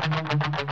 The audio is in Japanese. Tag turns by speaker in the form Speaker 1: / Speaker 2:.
Speaker 1: ありがとい